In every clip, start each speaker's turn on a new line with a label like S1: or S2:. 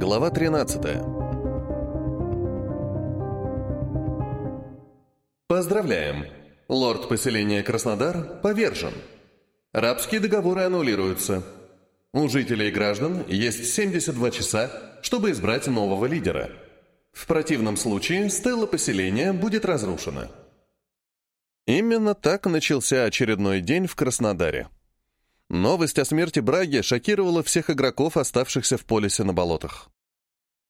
S1: Глава 13. Поздравляем! Лорд поселения Краснодар повержен. Рабские договоры аннулируются. У жителей и граждан есть 72 часа, чтобы избрать нового лидера. В противном случае стелла поселения будет разрушена. Именно так начался очередной день в Краснодаре. Новость о смерти Браги шокировала всех игроков, оставшихся в полисе на болотах.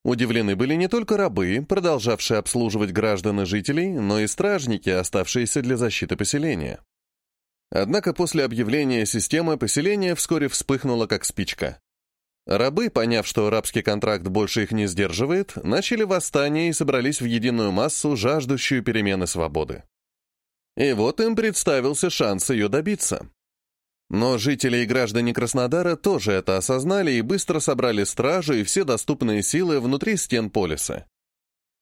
S1: Удивлены были не только рабы, продолжавшие обслуживать граждан и жителей, но и стражники, оставшиеся для защиты поселения. Однако после объявления системы поселение вскоре вспыхнуло как спичка. Рабы, поняв, что рабский контракт больше их не сдерживает, начали восстание и собрались в единую массу, жаждущую перемены свободы. И вот им представился шанс ее добиться. Но жители и граждане Краснодара тоже это осознали и быстро собрали стражу и все доступные силы внутри стен полиса.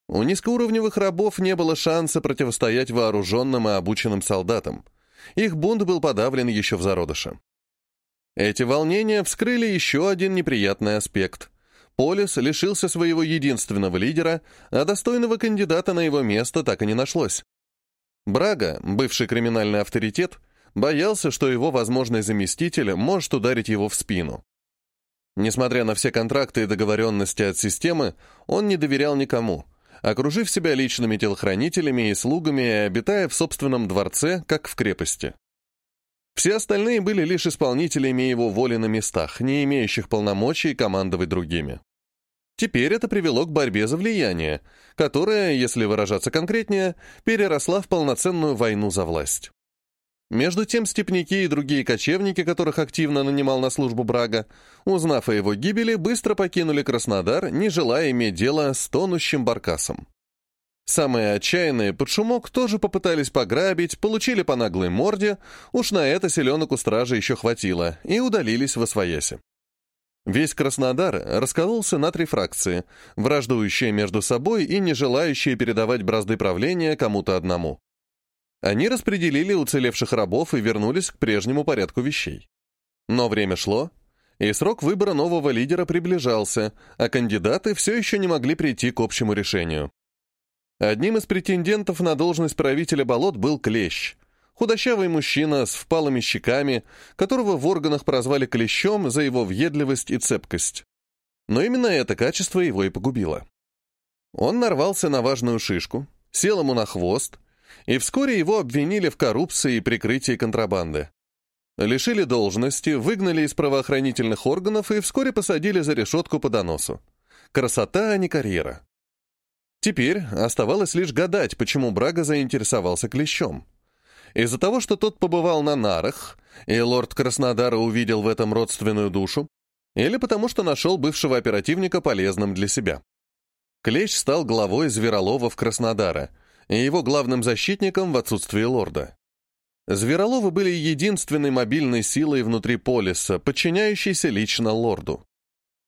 S1: У низкоуровневых рабов не было шанса противостоять вооруженным и обученным солдатам. Их бунт был подавлен еще в зародыше. Эти волнения вскрыли еще один неприятный аспект. Полис лишился своего единственного лидера, а достойного кандидата на его место так и не нашлось. Брага, бывший криминальный авторитет, Боялся, что его возможный заместитель может ударить его в спину. Несмотря на все контракты и договоренности от системы, он не доверял никому, окружив себя личными телохранителями и слугами и обитая в собственном дворце, как в крепости. Все остальные были лишь исполнителями его воли на местах, не имеющих полномочий командовать другими. Теперь это привело к борьбе за влияние, которая, если выражаться конкретнее, переросла в полноценную войну за власть. Между тем степняки и другие кочевники, которых активно нанимал на службу Брага, узнав о его гибели, быстро покинули Краснодар, не желая иметь дело с тонущим баркасом. Самые отчаянные под шумок тоже попытались пограбить, получили по наглой морде, уж на это селенок у стражи еще хватило, и удалились во свояси. Весь Краснодар раскололся на три фракции, враждующие между собой и не желающие передавать бразды правления кому-то одному. Они распределили уцелевших рабов и вернулись к прежнему порядку вещей. Но время шло, и срок выбора нового лидера приближался, а кандидаты все еще не могли прийти к общему решению. Одним из претендентов на должность правителя болот был Клещ, худощавый мужчина с впалыми щеками, которого в органах прозвали Клещом за его въедливость и цепкость. Но именно это качество его и погубило. Он нарвался на важную шишку, сел ему на хвост, и вскоре его обвинили в коррупции и прикрытии контрабанды. Лишили должности, выгнали из правоохранительных органов и вскоре посадили за решетку по доносу. Красота, а не карьера. Теперь оставалось лишь гадать, почему Брага заинтересовался клещом. Из-за того, что тот побывал на нарах, и лорд Краснодара увидел в этом родственную душу, или потому что нашел бывшего оперативника полезным для себя. Клещ стал главой Зверолова в Краснодара — и его главным защитником в отсутствии лорда. Звероловы были единственной мобильной силой внутри полиса, подчиняющейся лично лорду.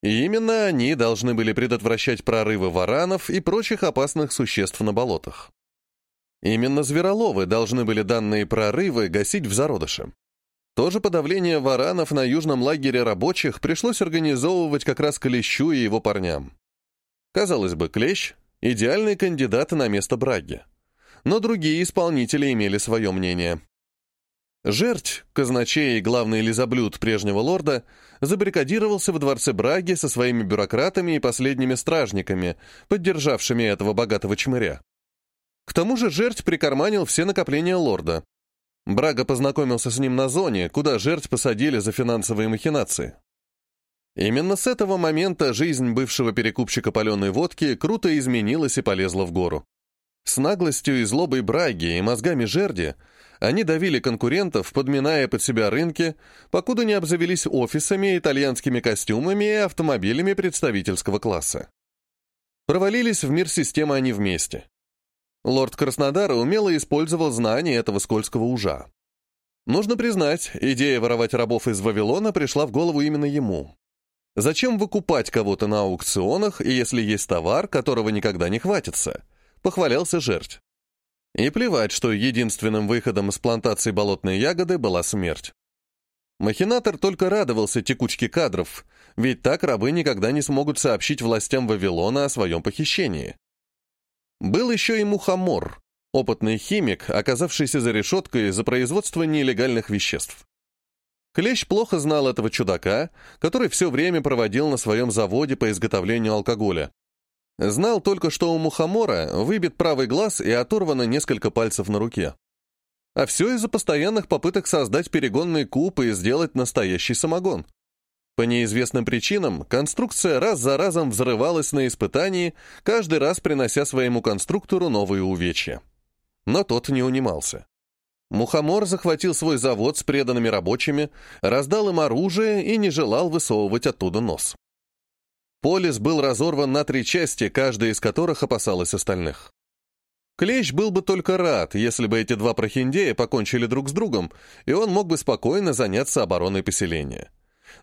S1: И именно они должны были предотвращать прорывы варанов и прочих опасных существ на болотах. Именно звероловы должны были данные прорывы гасить в зародыше. То же подавление варанов на южном лагере рабочих пришлось организовывать как раз Клещу и его парням. Казалось бы, Клещ — идеальный кандидат на место Браги но другие исполнители имели свое мнение. Жерть, казначей и главный лизоблюд прежнего лорда, забаррикадировался в дворце Браги со своими бюрократами и последними стражниками, поддержавшими этого богатого чмыря. К тому же жерть прикарманил все накопления лорда. Брага познакомился с ним на зоне, куда жерть посадили за финансовые махинации. Именно с этого момента жизнь бывшего перекупщика паленой водки круто изменилась и полезла в гору. С наглостью и злобой Браги и мозгами жерди они давили конкурентов, подминая под себя рынки, покуда не обзавелись офисами, итальянскими костюмами и автомобилями представительского класса. Провалились в мир системы они вместе. Лорд Краснодара умело использовал знания этого скользкого ужа. Нужно признать, идея воровать рабов из Вавилона пришла в голову именно ему. Зачем выкупать кого-то на аукционах, если есть товар, которого никогда не хватится? похвалялся жертв. И плевать, что единственным выходом из плантации болотной ягоды была смерть. Махинатор только радовался текучке кадров, ведь так рабы никогда не смогут сообщить властям Вавилона о своем похищении. Был еще и Мухомор, опытный химик, оказавшийся за решеткой за производство нелегальных веществ. Клещ плохо знал этого чудака, который все время проводил на своем заводе по изготовлению алкоголя. Знал только, что у мухомора выбит правый глаз и оторвано несколько пальцев на руке. А все из-за постоянных попыток создать перегонный куб и сделать настоящий самогон. По неизвестным причинам конструкция раз за разом взрывалась на испытании, каждый раз принося своему конструктору новые увечья. Но тот не унимался. Мухомор захватил свой завод с преданными рабочими, раздал им оружие и не желал высовывать оттуда нос. Полис был разорван на три части, каждая из которых опасалась остальных. Клещ был бы только рад, если бы эти два прохиндея покончили друг с другом, и он мог бы спокойно заняться обороной поселения.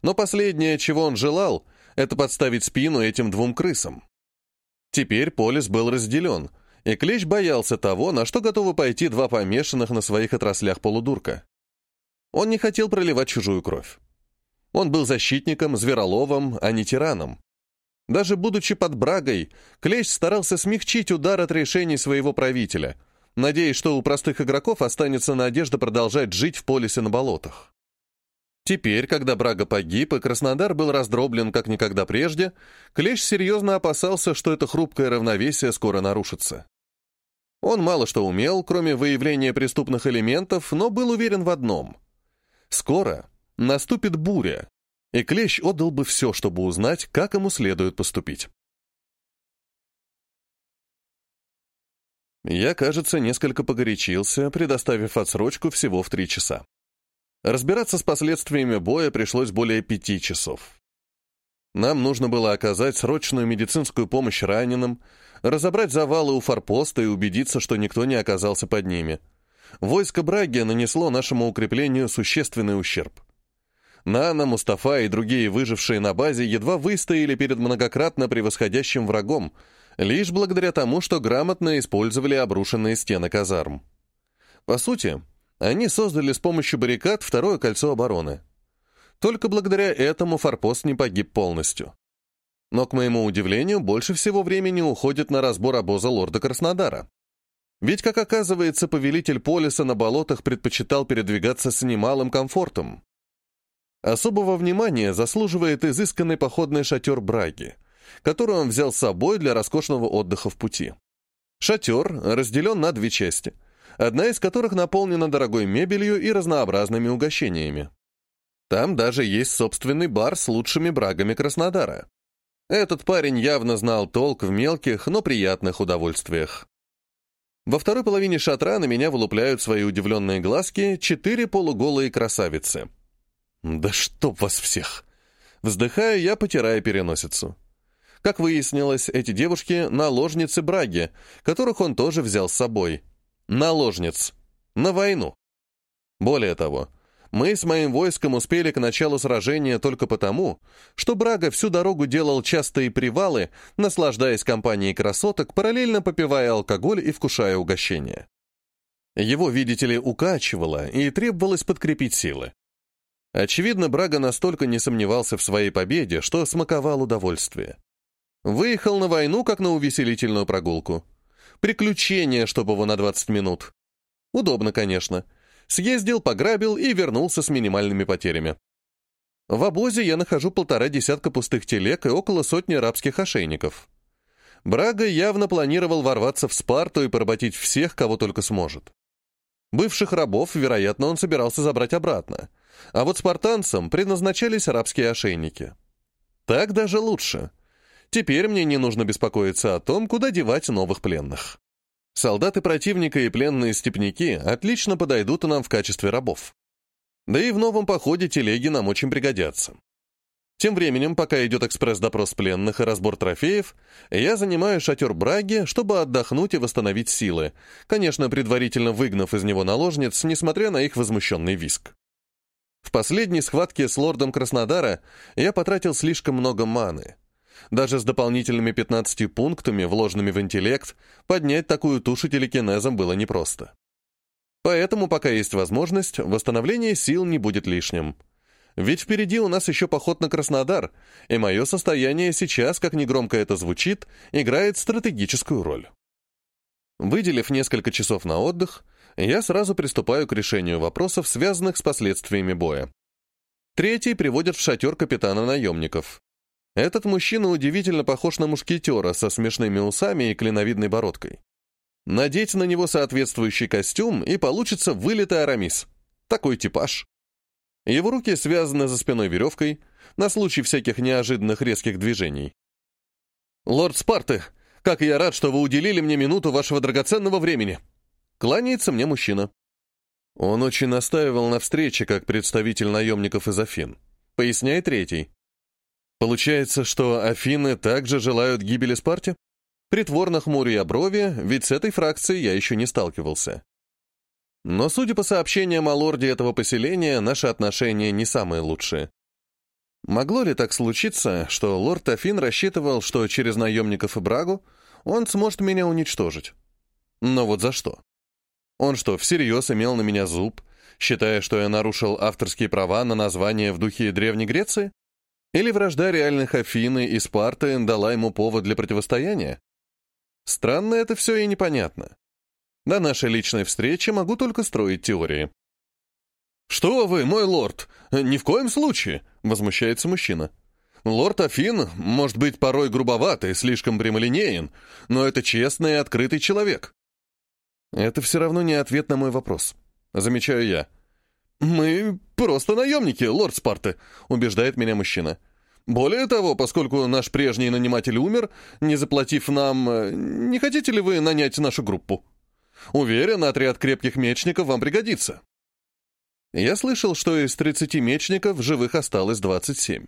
S1: Но последнее, чего он желал, это подставить спину этим двум крысам. Теперь полис был разделен, и Клещ боялся того, на что готовы пойти два помешанных на своих отраслях полудурка. Он не хотел проливать чужую кровь. Он был защитником, звероловом, а не тираном. Даже будучи под брагой, Клещ старался смягчить удар от решений своего правителя, надеясь, что у простых игроков останется надежда продолжать жить в полисе на болотах. Теперь, когда Брага погиб и Краснодар был раздроблен как никогда прежде, Клещ серьезно опасался, что это хрупкое равновесие скоро нарушится. Он мало что умел, кроме выявления преступных элементов, но был уверен в одном. Скоро наступит буря, и Клещ отдал бы все, чтобы узнать, как ему следует поступить. Я, кажется, несколько погорячился, предоставив отсрочку всего в три часа. Разбираться с последствиями боя пришлось более пяти часов. Нам нужно было оказать срочную медицинскую помощь раненым, разобрать завалы у форпоста и убедиться, что никто не оказался под ними. Войско Браги нанесло нашему укреплению существенный ущерб. Нана, Мустафа и другие выжившие на базе едва выстояли перед многократно превосходящим врагом, лишь благодаря тому, что грамотно использовали обрушенные стены казарм. По сути, они создали с помощью баррикад второе кольцо обороны. Только благодаря этому форпост не погиб полностью. Но, к моему удивлению, больше всего времени уходит на разбор обоза лорда Краснодара. Ведь, как оказывается, повелитель полиса на болотах предпочитал передвигаться с немалым комфортом. Особого внимания заслуживает изысканный походный шатер Браги, который он взял с собой для роскошного отдыха в пути. Шатер разделен на две части, одна из которых наполнена дорогой мебелью и разнообразными угощениями. Там даже есть собственный бар с лучшими брагами Краснодара. Этот парень явно знал толк в мелких, но приятных удовольствиях. Во второй половине шатра на меня вылупляют свои удивленные глазки четыре полуголые красавицы — «Да чтоб вас всех!» Вздыхаю я, потирая переносицу. Как выяснилось, эти девушки — наложницы Браги, которых он тоже взял с собой. Наложниц. На войну. Более того, мы с моим войском успели к началу сражения только потому, что Брага всю дорогу делал частые привалы, наслаждаясь компанией красоток, параллельно попивая алкоголь и вкушая угощения. Его, видите ли, укачивало, и требовалось подкрепить силы. Очевидно, Брага настолько не сомневался в своей победе, что смаковал удовольствие. Выехал на войну, как на увеселительную прогулку. Приключение, чтобы его на 20 минут. Удобно, конечно. Съездил, пограбил и вернулся с минимальными потерями. В обозе я нахожу полтора десятка пустых телег и около сотни арабских ошейников. Брага явно планировал ворваться в Спарту и поработить всех, кого только сможет. Бывших рабов, вероятно, он собирался забрать обратно — а вот спартанцам предназначались арабские ошейники. Так даже лучше. Теперь мне не нужно беспокоиться о том, куда девать новых пленных. Солдаты противника и пленные степняки отлично подойдут нам в качестве рабов. Да и в новом походе телеги нам очень пригодятся. Тем временем, пока идет экспресс-допрос пленных и разбор трофеев, я занимаю шатер Браги, чтобы отдохнуть и восстановить силы, конечно, предварительно выгнав из него наложниц, несмотря на их возмущенный виск. В последней схватке с лордом Краснодара я потратил слишком много маны. Даже с дополнительными 15 пунктами, вложенными в интеллект, поднять такую тушу телекинезом было непросто. Поэтому, пока есть возможность, восстановление сил не будет лишним. Ведь впереди у нас еще поход на Краснодар, и мое состояние сейчас, как негромко это звучит, играет стратегическую роль. Выделив несколько часов на отдых, я сразу приступаю к решению вопросов, связанных с последствиями боя. Третий приводит в шатер капитана наемников. Этот мужчина удивительно похож на мушкетера со смешными усами и клиновидной бородкой. Надеть на него соответствующий костюм, и получится вылитый Арамис. Такой типаж. Его руки связаны за спиной веревкой, на случай всяких неожиданных резких движений. «Лорд Спарты, как я рад, что вы уделили мне минуту вашего драгоценного времени!» Кланяется мне мужчина. Он очень настаивал на встрече как представитель наемников из Афин. Поясняет третий. Получается, что Афины также желают гибели Спарте? Притворно хмурю я брови, ведь с этой фракцией я еще не сталкивался. Но, судя по сообщениям о лорде этого поселения, наши отношения не самые лучшие. Могло ли так случиться, что лорд Афин рассчитывал, что через наемников и Брагу он сможет меня уничтожить? Но вот за что? Он что, всерьез имел на меня зуб, считая, что я нарушил авторские права на название в духе Древней Греции? Или вражда реальных Афины и Спарты дала ему повод для противостояния? Странно это все и непонятно. До нашей личной встречи могу только строить теории. «Что вы, мой лорд? Ни в коем случае!» — возмущается мужчина. «Лорд Афин, может быть, порой грубоватый, слишком прямолинеен, но это честный и открытый человек». Это все равно не ответ на мой вопрос. Замечаю я. «Мы просто наемники, лорд Спарты», — убеждает меня мужчина. Более того, поскольку наш прежний наниматель умер, не заплатив нам, э, не хотите ли вы нанять нашу группу? Уверен, отряд крепких мечников вам пригодится. Я слышал, что из 30 мечников живых осталось 27.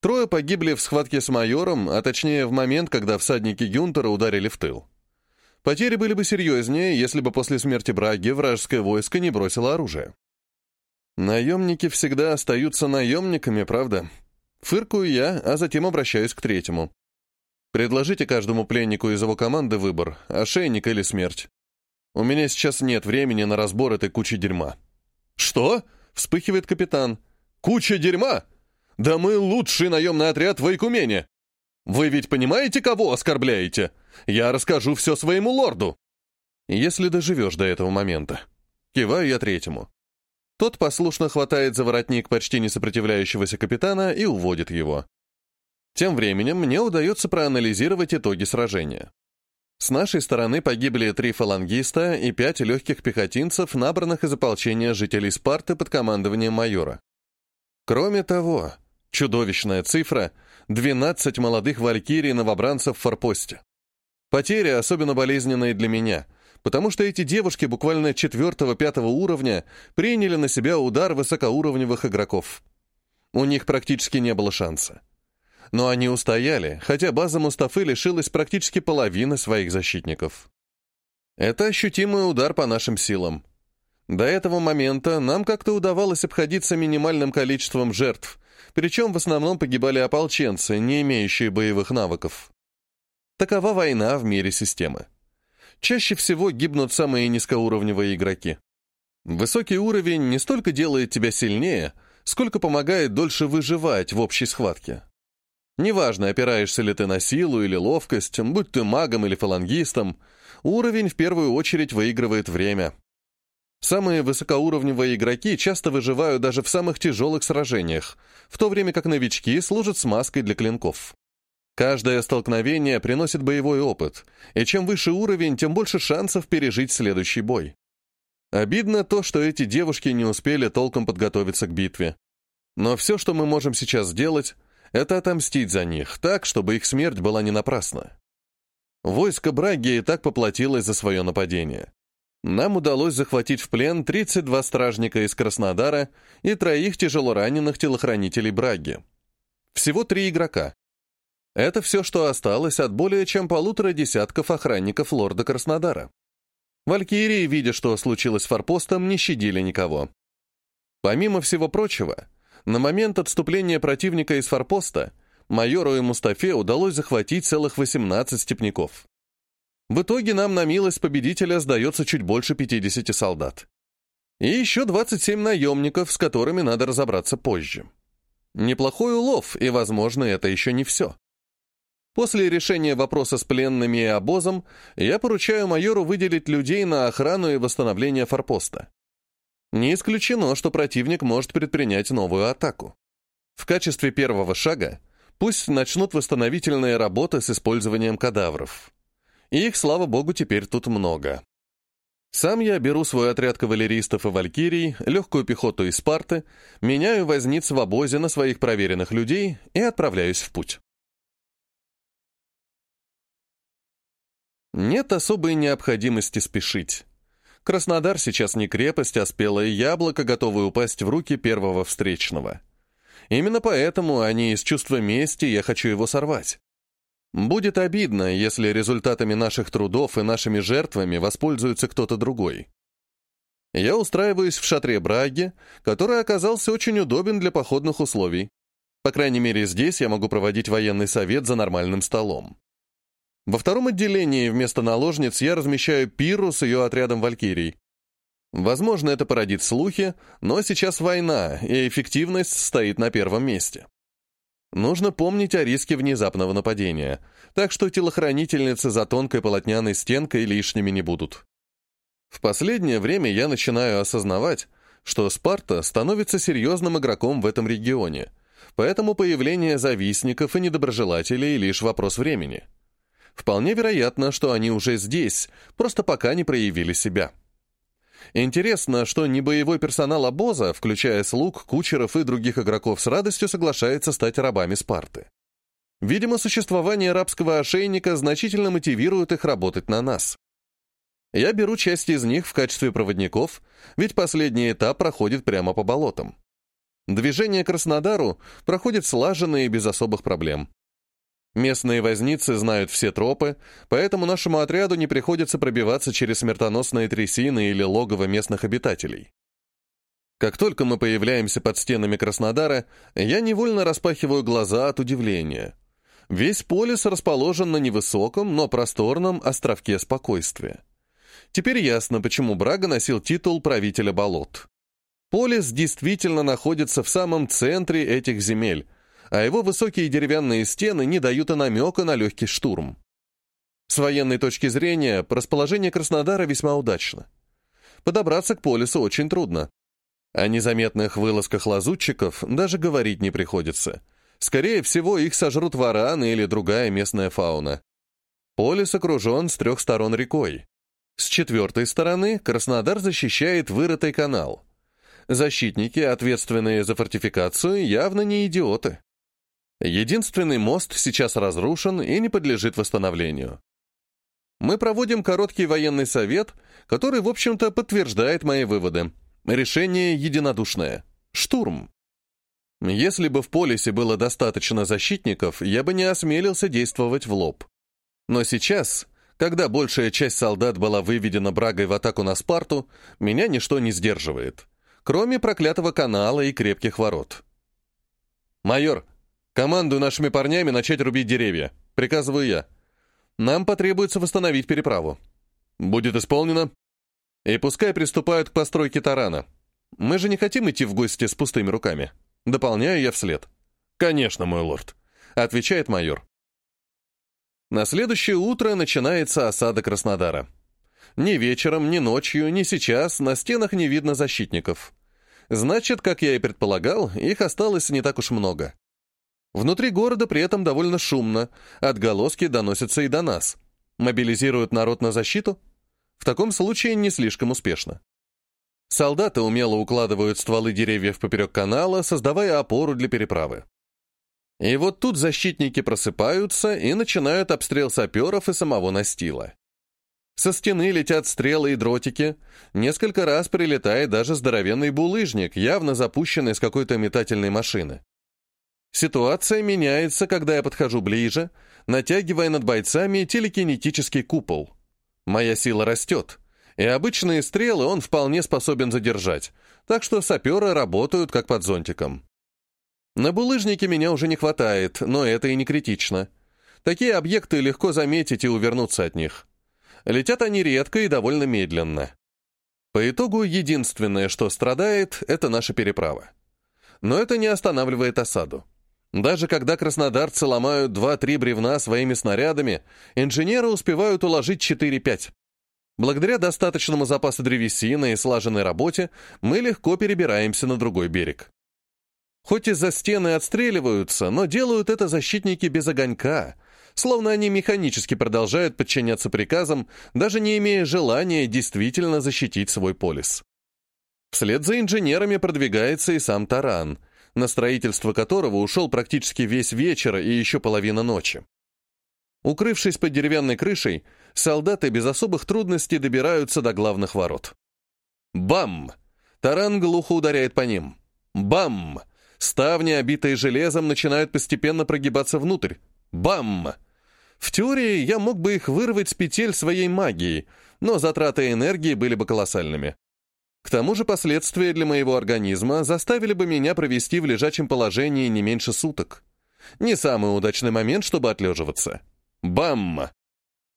S1: Трое погибли в схватке с майором, а точнее в момент, когда всадники Гюнтера ударили в тыл. Потери были бы серьезнее, если бы после смерти Браги вражеское войско не бросило оружие. Наемники всегда остаются наемниками, правда? Фыркую я, а затем обращаюсь к третьему. Предложите каждому пленнику из его команды выбор, ошейник или смерть. У меня сейчас нет времени на разбор этой кучи дерьма. Что? Вспыхивает капитан. Куча дерьма? Да мы лучший наемный отряд в Айкумене. Вы ведь понимаете, кого оскорбляете? Я расскажу все своему лорду. Если доживешь до этого момента. Киваю я третьему. Тот послушно хватает за воротник почти не сопротивляющегося капитана и уводит его. Тем временем мне удается проанализировать итоги сражения. С нашей стороны погибли три фалангиста и пять легких пехотинцев, набранных из ополчения жителей Спарты под командованием майора. Кроме того, чудовищная цифра — 12 молодых валькирий-новобранцев в форпосте. Потери особенно болезненные для меня — потому что эти девушки буквально четвертого-пятого уровня приняли на себя удар высокоуровневых игроков. У них практически не было шанса. Но они устояли, хотя база Мустафы лишилась практически половины своих защитников. Это ощутимый удар по нашим силам. До этого момента нам как-то удавалось обходиться минимальным количеством жертв, причем в основном погибали ополченцы, не имеющие боевых навыков. Такова война в мире системы чаще всего гибнут самые низкоуровневые игроки. Высокий уровень не столько делает тебя сильнее, сколько помогает дольше выживать в общей схватке. Неважно, опираешься ли ты на силу или ловкость, будь ты магом или фалангистом, уровень в первую очередь выигрывает время. Самые высокоуровневые игроки часто выживают даже в самых тяжелых сражениях, в то время как новички служат смазкой для клинков. Каждое столкновение приносит боевой опыт, и чем выше уровень, тем больше шансов пережить следующий бой. Обидно то, что эти девушки не успели толком подготовиться к битве. Но все, что мы можем сейчас сделать, это отомстить за них, так, чтобы их смерть была не напрасна. Войско Браги и так поплатилось за свое нападение. Нам удалось захватить в плен 32 стражника из Краснодара и троих тяжелораненых телохранителей Браги. Всего три игрока. Это все, что осталось от более чем полутора десятков охранников лорда Краснодара. Валькирии, видя, что случилось с форпостом, не щадили никого. Помимо всего прочего, на момент отступления противника из форпоста майору и Мустафе удалось захватить целых 18 степняков. В итоге нам на милость победителя сдается чуть больше 50 солдат. И еще 27 наемников, с которыми надо разобраться позже. Неплохой улов, и, возможно, это еще не все. После решения вопроса с пленными и обозом, я поручаю майору выделить людей на охрану и восстановление форпоста. Не исключено, что противник может предпринять новую атаку. В качестве первого шага пусть начнут восстановительные работы с использованием кадавров. Их, слава богу, теперь тут много. Сам я беру свой отряд кавалеристов и валькирий, легкую пехоту из Спарты, меняю возниц в обозе на своих проверенных людей и отправляюсь в путь. Нет особой необходимости спешить. Краснодар сейчас не крепость, а спелое яблоко, готовое упасть в руки первого встречного. Именно поэтому, не из чувства мести, я хочу его сорвать. Будет обидно, если результатами наших трудов и нашими жертвами воспользуется кто-то другой. Я устраиваюсь в шатре Браги, который оказался очень удобен для походных условий. По крайней мере, здесь я могу проводить военный совет за нормальным столом. Во втором отделении вместо наложниц я размещаю Пиру с ее отрядом валькирий. Возможно, это породит слухи, но сейчас война, и эффективность стоит на первом месте. Нужно помнить о риске внезапного нападения, так что телохранительницы за тонкой полотняной стенкой лишними не будут. В последнее время я начинаю осознавать, что Спарта становится серьезным игроком в этом регионе, поэтому появление завистников и недоброжелателей — лишь вопрос времени. Вполне вероятно, что они уже здесь, просто пока не проявили себя. Интересно, что небоевой персонал обоза, включая слуг, кучеров и других игроков, с радостью соглашается стать рабами Спарты. Видимо, существование рабского ошейника значительно мотивирует их работать на нас. Я беру часть из них в качестве проводников, ведь последний этап проходит прямо по болотам. Движение к Краснодару проходит слаженно и без особых проблем. Местные возницы знают все тропы, поэтому нашему отряду не приходится пробиваться через смертоносные трясины или логово местных обитателей. Как только мы появляемся под стенами Краснодара, я невольно распахиваю глаза от удивления. Весь полис расположен на невысоком, но просторном островке спокойствия. Теперь ясно, почему Брага носил титул правителя болот. Полис действительно находится в самом центре этих земель, а его высокие деревянные стены не дают и намека на легкий штурм. С военной точки зрения, расположение Краснодара весьма удачно. Подобраться к полюсу очень трудно. О незаметных вылазках лазутчиков даже говорить не приходится. Скорее всего, их сожрут вараны или другая местная фауна. Полис окружен с трех сторон рекой. С четвертой стороны Краснодар защищает вырытый канал. Защитники, ответственные за фортификацию, явно не идиоты. Единственный мост сейчас разрушен и не подлежит восстановлению. Мы проводим короткий военный совет, который, в общем-то, подтверждает мои выводы. Решение единодушное. Штурм. Если бы в полисе было достаточно защитников, я бы не осмелился действовать в лоб. Но сейчас, когда большая часть солдат была выведена брагой в атаку на Спарту, меня ничто не сдерживает, кроме проклятого канала и крепких ворот. «Майор, Командую нашими парнями начать рубить деревья. Приказываю я. Нам потребуется восстановить переправу. Будет исполнено. И пускай приступают к постройке тарана. Мы же не хотим идти в гости с пустыми руками. Дополняю я вслед. Конечно, мой лорд, отвечает майор. На следующее утро начинается осада Краснодара. Ни вечером, ни ночью, ни сейчас на стенах не видно защитников. Значит, как я и предполагал, их осталось не так уж много. Внутри города при этом довольно шумно, отголоски доносятся и до нас. Мобилизируют народ на защиту? В таком случае не слишком успешно. Солдаты умело укладывают стволы деревьев поперек канала, создавая опору для переправы. И вот тут защитники просыпаются и начинают обстрел саперов и самого настила. Со стены летят стрелы и дротики. Несколько раз прилетает даже здоровенный булыжник, явно запущенный с какой-то метательной машины. Ситуация меняется, когда я подхожу ближе, натягивая над бойцами телекинетический купол. Моя сила растет, и обычные стрелы он вполне способен задержать, так что саперы работают как под зонтиком. На булыжнике меня уже не хватает, но это и не критично. Такие объекты легко заметить и увернуться от них. Летят они редко и довольно медленно. По итогу единственное, что страдает, это наша переправа. Но это не останавливает осаду. Даже когда краснодарцы ломают 2-3 бревна своими снарядами, инженеры успевают уложить 4-5. Благодаря достаточному запасу древесины и слаженной работе мы легко перебираемся на другой берег. Хоть из-за стены отстреливаются, но делают это защитники без огонька, словно они механически продолжают подчиняться приказам, даже не имея желания действительно защитить свой полис. Вслед за инженерами продвигается и сам таран, на строительство которого ушел практически весь вечер и еще половина ночи. Укрывшись под деревянной крышей, солдаты без особых трудностей добираются до главных ворот. Бам! Таран глухо ударяет по ним. Бам! Ставни, обитые железом, начинают постепенно прогибаться внутрь. Бам! В теории я мог бы их вырвать с петель своей магией, но затраты энергии были бы колоссальными. К тому же последствия для моего организма заставили бы меня провести в лежачем положении не меньше суток. Не самый удачный момент, чтобы отлеживаться. Бам!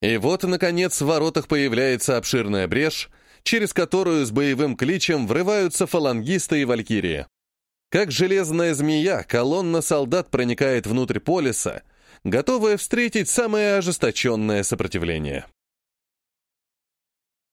S1: И вот, наконец, в воротах появляется обширная брешь, через которую с боевым кличем врываются фалангисты и валькирии. Как железная змея, колонна солдат проникает внутрь полиса, готовая встретить самое ожесточенное сопротивление.